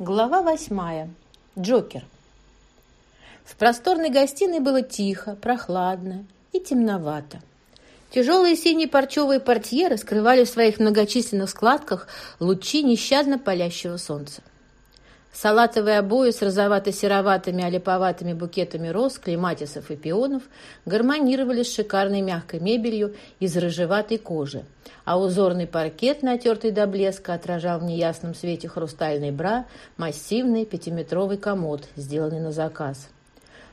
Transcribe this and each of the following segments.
Глава восьмая. Джокер. В просторной гостиной было тихо, прохладно и темновато. Тяжелые синие парчевые портьеры скрывали в своих многочисленных складках лучи нещадно палящего солнца. Салатовые обои с розовато-сероватыми олиповатыми букетами роз, клематисов и пионов гармонировали с шикарной мягкой мебелью из рыжеватой кожи, а узорный паркет, натертый до блеска, отражал в неясном свете хрустальный бра массивный пятиметровый комод, сделанный на заказ.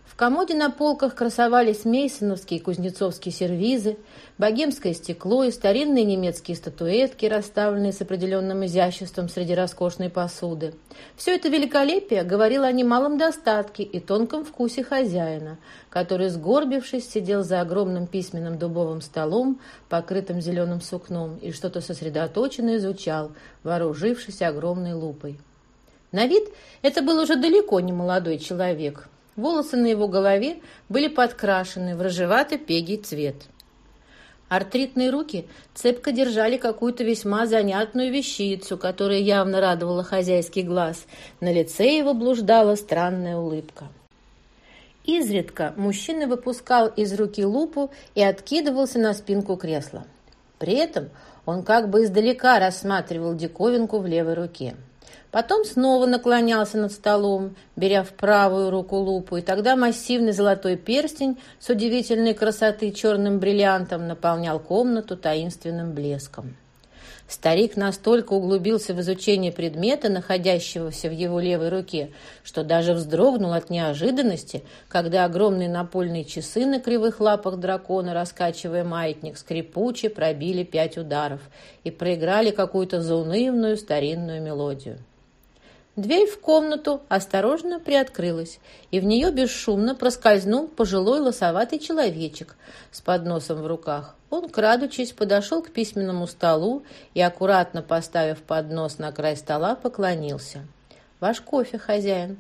В комоде на полках красовались мейсоновские и кузнецовские сервизы, богемское стекло и старинные немецкие статуэтки, расставленные с определенным изяществом среди роскошной посуды. Все это великолепие говорило о немалом достатке и тонком вкусе хозяина, который, сгорбившись, сидел за огромным письменным дубовым столом, покрытым зеленым сукном, и что-то сосредоточенно изучал, вооружившись огромной лупой. На вид это был уже далеко не молодой человек – Волосы на его голове были подкрашены в рыжеватый пегий цвет. Артритные руки цепко держали какую-то весьма занятную вещицу, которая явно радовала хозяйский глаз. На лице его блуждала странная улыбка. Изредка мужчина выпускал из руки лупу и откидывался на спинку кресла. При этом он как бы издалека рассматривал диковинку в левой руке. Потом снова наклонялся над столом, беря в правую руку лупу, и тогда массивный золотой перстень с удивительной красоты черным бриллиантом наполнял комнату таинственным блеском. Старик настолько углубился в изучение предмета, находящегося в его левой руке, что даже вздрогнул от неожиданности, когда огромные напольные часы на кривых лапах дракона, раскачивая маятник, скрипуче пробили пять ударов и проиграли какую-то заунывную старинную мелодию. Дверь в комнату осторожно приоткрылась, и в нее бесшумно проскользнул пожилой лосоватый человечек с подносом в руках. Он, крадучись, подошел к письменному столу и, аккуратно поставив поднос на край стола, поклонился. «Ваш кофе, хозяин».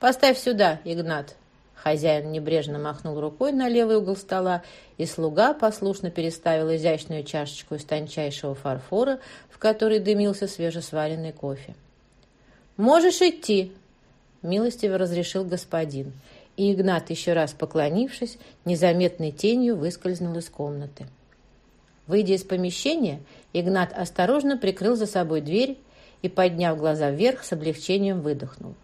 «Поставь сюда, Игнат». Хозяин небрежно махнул рукой на левый угол стола, и слуга послушно переставил изящную чашечку из тончайшего фарфора, в которой дымился свежесваренный кофе. «Можешь идти», — милостиво разрешил господин. И Игнат, еще раз поклонившись, незаметной тенью выскользнул из комнаты. Выйдя из помещения, Игнат осторожно прикрыл за собой дверь и, подняв глаза вверх, с облегчением выдохнул.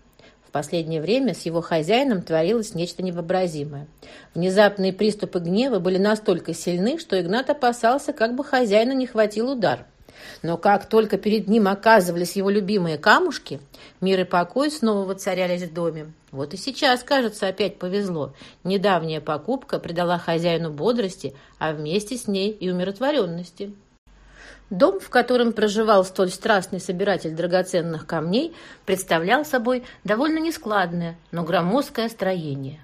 В последнее время с его хозяином творилось нечто невообразимое. Внезапные приступы гнева были настолько сильны, что Игнат опасался, как бы хозяина не хватил удар – но как только перед ним оказывались его любимые камушки, мир и покой снова воцарялись в доме. Вот и сейчас, кажется, опять повезло. Недавняя покупка придала хозяину бодрости, а вместе с ней и умиротворенности. Дом, в котором проживал столь страстный собиратель драгоценных камней, представлял собой довольно нескладное, но громоздкое строение.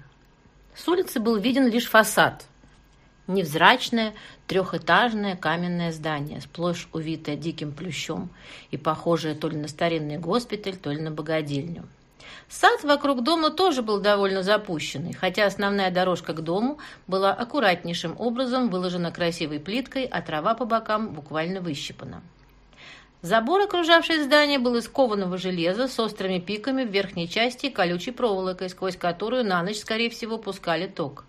С улицы был виден лишь фасад – Невзрачное трехэтажное каменное здание, сплошь увитое диким плющом и похожее то ли на старинный госпиталь, то ли на богадельню. Сад вокруг дома тоже был довольно запущенный, хотя основная дорожка к дому была аккуратнейшим образом выложена красивой плиткой, а трава по бокам буквально выщипана. Забор, окружавший здание, был из кованого железа с острыми пиками в верхней части и колючей проволокой, сквозь которую на ночь, скорее всего, пускали ток.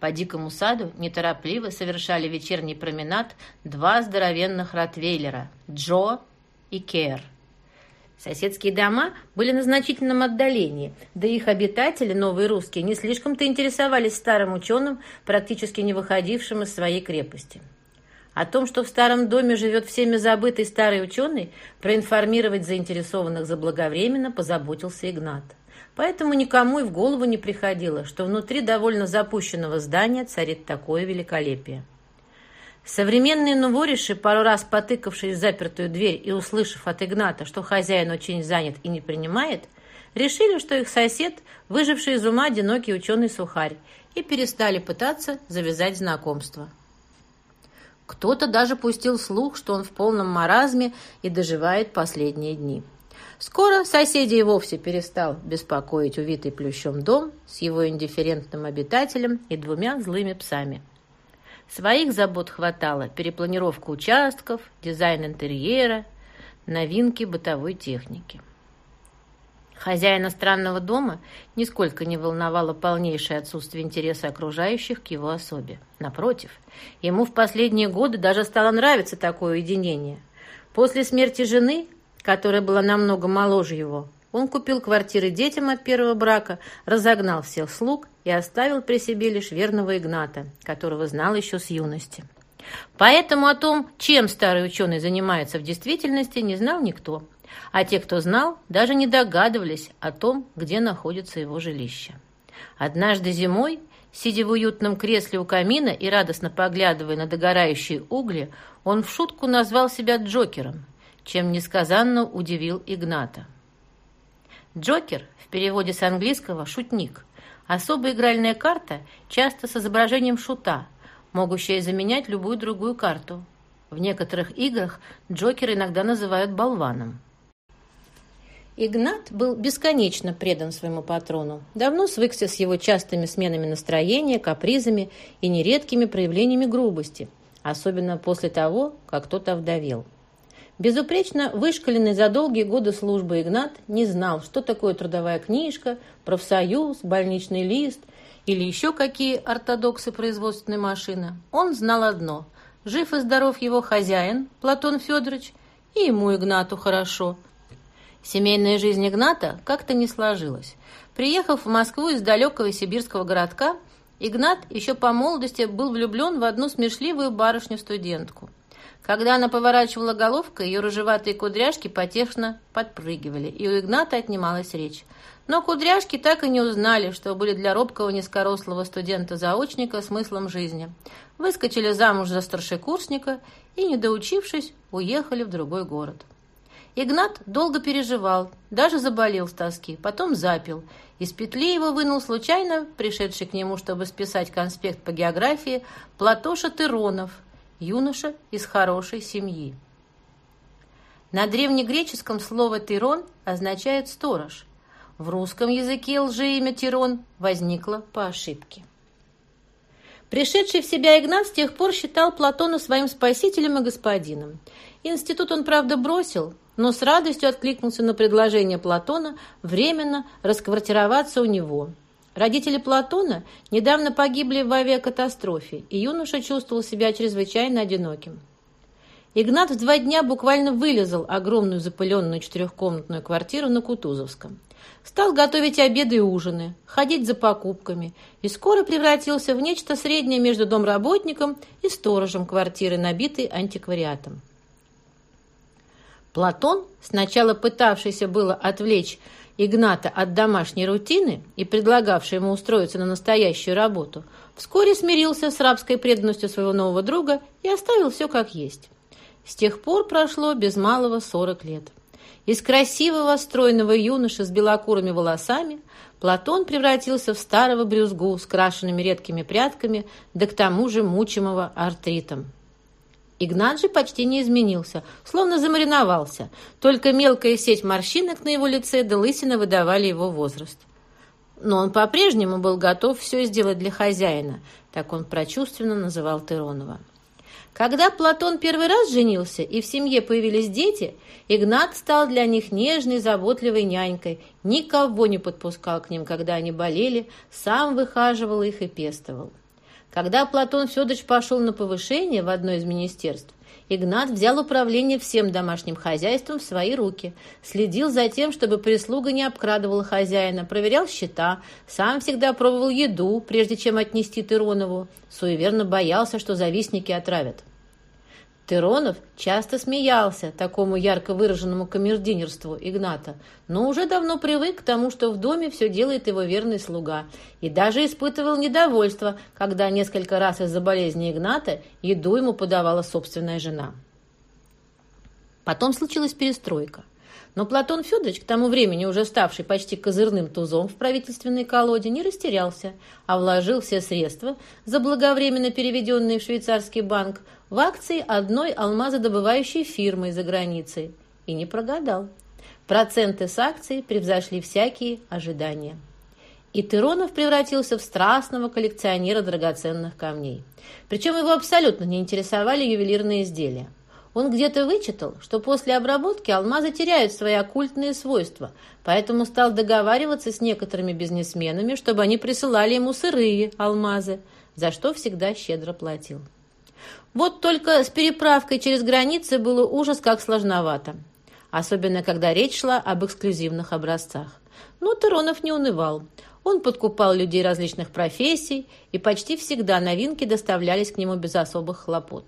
По дикому саду неторопливо совершали вечерний променад два здоровенных ротвейлера – Джо и Кер. Соседские дома были на значительном отдалении, да их обитатели, новые русские, не слишком-то интересовались старым ученым, практически не выходившим из своей крепости. О том, что в старом доме живет всеми забытый старый ученый, проинформировать заинтересованных заблаговременно позаботился Игнат. Поэтому никому и в голову не приходило, что внутри довольно запущенного здания царит такое великолепие. Современные нувориши, пару раз потыкавшись в запертую дверь и услышав от Игната, что хозяин очень занят и не принимает, решили, что их сосед – выживший из ума одинокий ученый-сухарь, и перестали пытаться завязать знакомство. Кто-то даже пустил слух, что он в полном маразме и доживает последние дни. Скоро соседей вовсе перестал беспокоить увитый плющом дом с его индифферентным обитателем и двумя злыми псами. Своих забот хватало – перепланировка участков, дизайн интерьера, новинки бытовой техники. Хозяина странного дома нисколько не волновало полнейшее отсутствие интереса окружающих к его особе. Напротив, ему в последние годы даже стало нравиться такое уединение. После смерти жены, которая была намного моложе его, он купил квартиры детям от первого брака, разогнал всех слуг и оставил при себе лишь верного Игната, которого знал еще с юности. Поэтому о том, чем старый ученый занимается в действительности, не знал никто – а те, кто знал, даже не догадывались о том, где находится его жилище. Однажды зимой, сидя в уютном кресле у камина и радостно поглядывая на догорающие угли, он в шутку назвал себя Джокером, чем несказанно удивил Игната. Джокер в переводе с английского «шутник» – особая игральная карта, часто с изображением шута, могущая заменять любую другую карту. В некоторых играх Джокера иногда называют болваном. Игнат был бесконечно предан своему патрону, давно свыкся с его частыми сменами настроения, капризами и нередкими проявлениями грубости, особенно после того, как тот овдовел. Безупречно вышкаленный за долгие годы службы Игнат не знал, что такое трудовая книжка, профсоюз, больничный лист или еще какие ортодоксы производственной машины. Он знал одно – жив и здоров его хозяин, Платон Федорович, и ему, Игнату, хорошо – Семейная жизнь Игната как-то не сложилась. Приехав в Москву из далекого сибирского городка, Игнат еще по молодости был влюблен в одну смешливую барышню-студентку. Когда она поворачивала головкой, ее рыжеватые кудряшки потешно подпрыгивали, и у Игната отнималась речь. Но кудряшки так и не узнали, что были для робкого низкорослого студента-заочника смыслом жизни. Выскочили замуж за старшекурсника и, не доучившись, уехали в другой город. Игнат долго переживал, даже заболел с тоски, потом запил. Из петли его вынул случайно пришедший к нему, чтобы списать конспект по географии, Платоша Тыронов, юноша из хорошей семьи. На древнегреческом слово «тирон» означает «сторож». В русском языке лжеимя «тирон» возникло по ошибке. Пришедший в себя Игнат с тех пор считал Платона своим спасителем и господином. Институт он, правда, бросил, но с радостью откликнулся на предложение Платона временно расквартироваться у него. Родители Платона недавно погибли в авиакатастрофе, и юноша чувствовал себя чрезвычайно одиноким. Игнат в два дня буквально вылезал огромную запыленную четырехкомнатную квартиру на Кутузовском. Стал готовить обеды и ужины, ходить за покупками и скоро превратился в нечто среднее между домработником и сторожем квартиры, набитой антиквариатом. Платон, сначала пытавшийся было отвлечь Игната от домашней рутины и предлагавший ему устроиться на настоящую работу, вскоре смирился с рабской преданностью своего нового друга и оставил все как есть. С тех пор прошло без малого сорок лет. Из красивого, стройного юноши с белокурыми волосами Платон превратился в старого брюзгу с крашенными редкими прядками, да к тому же мучимого артритом. Игнат же почти не изменился, словно замариновался. Только мелкая сеть морщинок на его лице да лысина выдавали его возраст. Но он по-прежнему был готов все сделать для хозяина, так он прочувственно называл Тыронова. Когда Платон первый раз женился и в семье появились дети, Игнат стал для них нежной, заботливой нянькой, никого не подпускал к ним, когда они болели, сам выхаживал их и пестовал. Когда Платон Федорович пошел на повышение в одно из министерств, Игнат взял управление всем домашним хозяйством в свои руки, следил за тем, чтобы прислуга не обкрадывала хозяина, проверял счета, сам всегда пробовал еду, прежде чем отнести Тыронову, суеверно боялся, что завистники отравят. Тыронов часто смеялся такому ярко выраженному камердинерству Игната, но уже давно привык к тому, что в доме все делает его верный слуга, и даже испытывал недовольство, когда несколько раз из-за болезни Игната еду ему подавала собственная жена. Потом случилась перестройка. Но Платон Федорович, к тому времени уже ставший почти козырным тузом в правительственной колоде, не растерялся, а вложил все средства, заблаговременно переведенные в швейцарский банк, в акции одной алмазодобывающей фирмы за границей. И не прогадал. Проценты с акций превзошли всякие ожидания. И Тыронов превратился в страстного коллекционера драгоценных камней. Причем его абсолютно не интересовали ювелирные изделия. Он где-то вычитал, что после обработки алмазы теряют свои оккультные свойства, поэтому стал договариваться с некоторыми бизнесменами, чтобы они присылали ему сырые алмазы, за что всегда щедро платил. Вот только с переправкой через границы было ужас как сложновато, особенно когда речь шла об эксклюзивных образцах. Но Таронов не унывал. Он подкупал людей различных профессий, и почти всегда новинки доставлялись к нему без особых хлопот.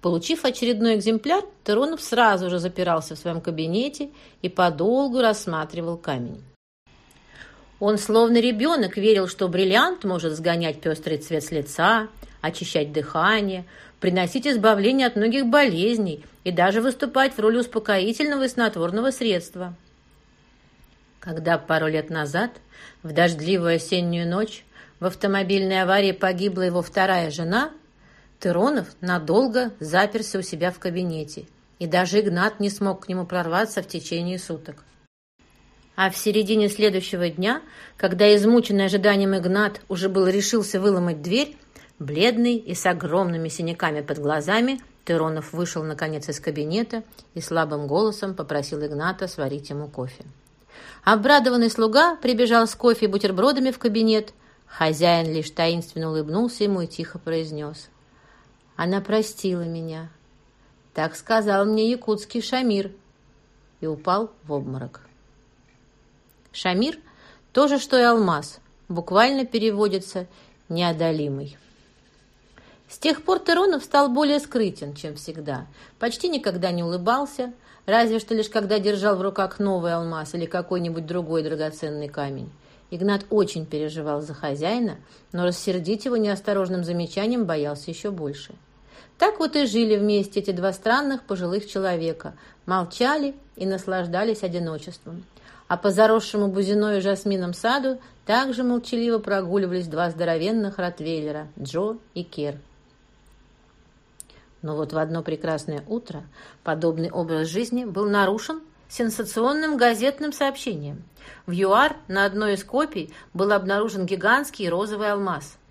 Получив очередной экземпляр, Теронов сразу же запирался в своем кабинете и подолгу рассматривал камень. Он, словно ребенок, верил, что бриллиант может сгонять пестрый цвет с лица, очищать дыхание, приносить избавление от многих болезней и даже выступать в роли успокоительного и снотворного средства. Когда пару лет назад, в дождливую осеннюю ночь, в автомобильной аварии погибла его вторая жена – Тыронов надолго заперся у себя в кабинете, и даже Игнат не смог к нему прорваться в течение суток. А в середине следующего дня, когда измученный ожиданием Игнат уже был решился выломать дверь, бледный и с огромными синяками под глазами, Тыронов вышел наконец из кабинета и слабым голосом попросил Игната сварить ему кофе. Обрадованный слуга прибежал с кофе и бутербродами в кабинет. Хозяин лишь таинственно улыбнулся ему и тихо произнес. Она простила меня. Так сказал мне якутский Шамир. И упал в обморок. Шамир – то же, что и алмаз. Буквально переводится «неодолимый». С тех пор Теронов стал более скрытен, чем всегда. Почти никогда не улыбался, разве что лишь когда держал в руках новый алмаз или какой-нибудь другой драгоценный камень. Игнат очень переживал за хозяина, но рассердить его неосторожным замечанием боялся еще больше. Так вот и жили вместе эти два странных пожилых человека, молчали и наслаждались одиночеством. А по заросшему бузиной и жасмином саду также молчаливо прогуливались два здоровенных ротвейлера – Джо и Кер. Но вот в одно прекрасное утро подобный образ жизни был нарушен сенсационным газетным сообщением. В ЮАР на одной из копий был обнаружен гигантский розовый алмаз –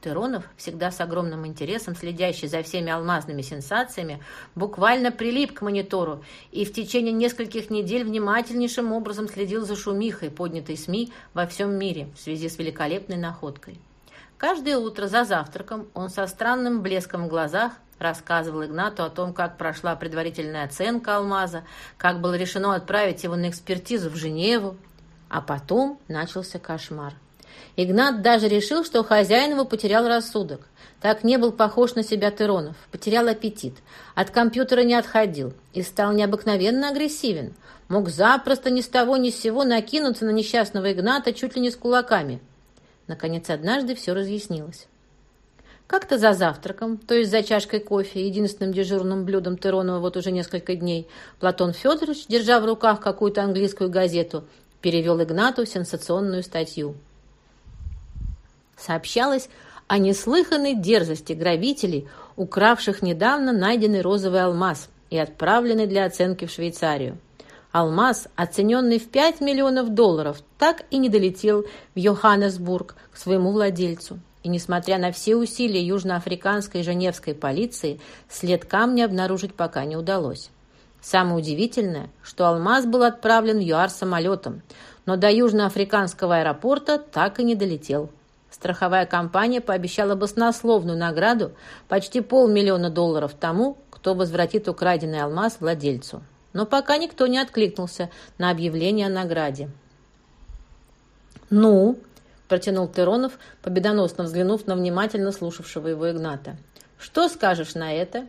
Теронов, всегда с огромным интересом следящий за всеми алмазными сенсациями, буквально прилип к монитору и в течение нескольких недель внимательнейшим образом следил за шумихой, поднятой СМИ во всем мире в связи с великолепной находкой. Каждое утро за завтраком он со странным блеском в глазах рассказывал Игнату о том, как прошла предварительная оценка алмаза, как было решено отправить его на экспертизу в Женеву, а потом начался кошмар. Игнат даже решил, что хозяин его потерял рассудок. Так не был похож на себя Теронов, потерял аппетит, от компьютера не отходил и стал необыкновенно агрессивен. Мог запросто ни с того ни с сего накинуться на несчастного Игната чуть ли не с кулаками. Наконец, однажды все разъяснилось. Как-то за завтраком, то есть за чашкой кофе, единственным дежурным блюдом Теронова вот уже несколько дней, Платон Федорович, держа в руках какую-то английскую газету, перевел Игнату сенсационную статью сообщалось о неслыханной дерзости грабителей, укравших недавно найденный розовый алмаз и отправленный для оценки в Швейцарию. Алмаз, оцененный в 5 миллионов долларов, так и не долетел в Йоханнесбург к своему владельцу. И несмотря на все усилия южноафриканской и женевской полиции, след камня обнаружить пока не удалось. Самое удивительное, что алмаз был отправлен в ЮАР самолетом, но до южноафриканского аэропорта так и не долетел. Страховая компания пообещала баснословную награду почти полмиллиона долларов тому, кто возвратит украденный алмаз владельцу. Но пока никто не откликнулся на объявление о награде. «Ну?» – протянул Теронов, победоносно взглянув на внимательно слушавшего его Игната. «Что скажешь на это?»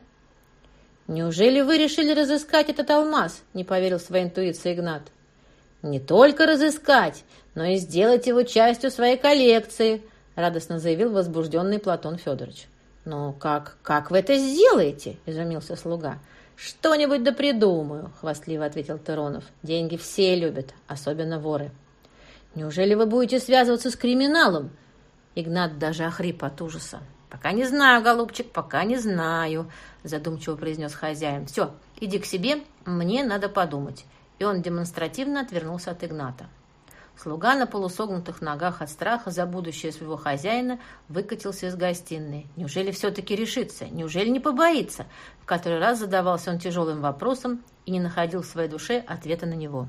«Неужели вы решили разыскать этот алмаз?» – не поверил своей интуиции Игнат. «Не только разыскать, но и сделать его частью своей коллекции», — радостно заявил возбужденный Платон Федорович. «Но как, как вы это сделаете?» — изумился слуга. «Что-нибудь да придумаю», — хвастливо ответил Теронов. «Деньги все любят, особенно воры». «Неужели вы будете связываться с криминалом?» Игнат даже охрип от ужаса. «Пока не знаю, голубчик, пока не знаю», — задумчиво произнес хозяин. «Все, иди к себе, мне надо подумать». И он демонстративно отвернулся от Игната. Слуга на полусогнутых ногах от страха за будущее своего хозяина выкатился из гостиной. Неужели все-таки решится? Неужели не побоится? В который раз задавался он тяжелым вопросом и не находил в своей душе ответа на него.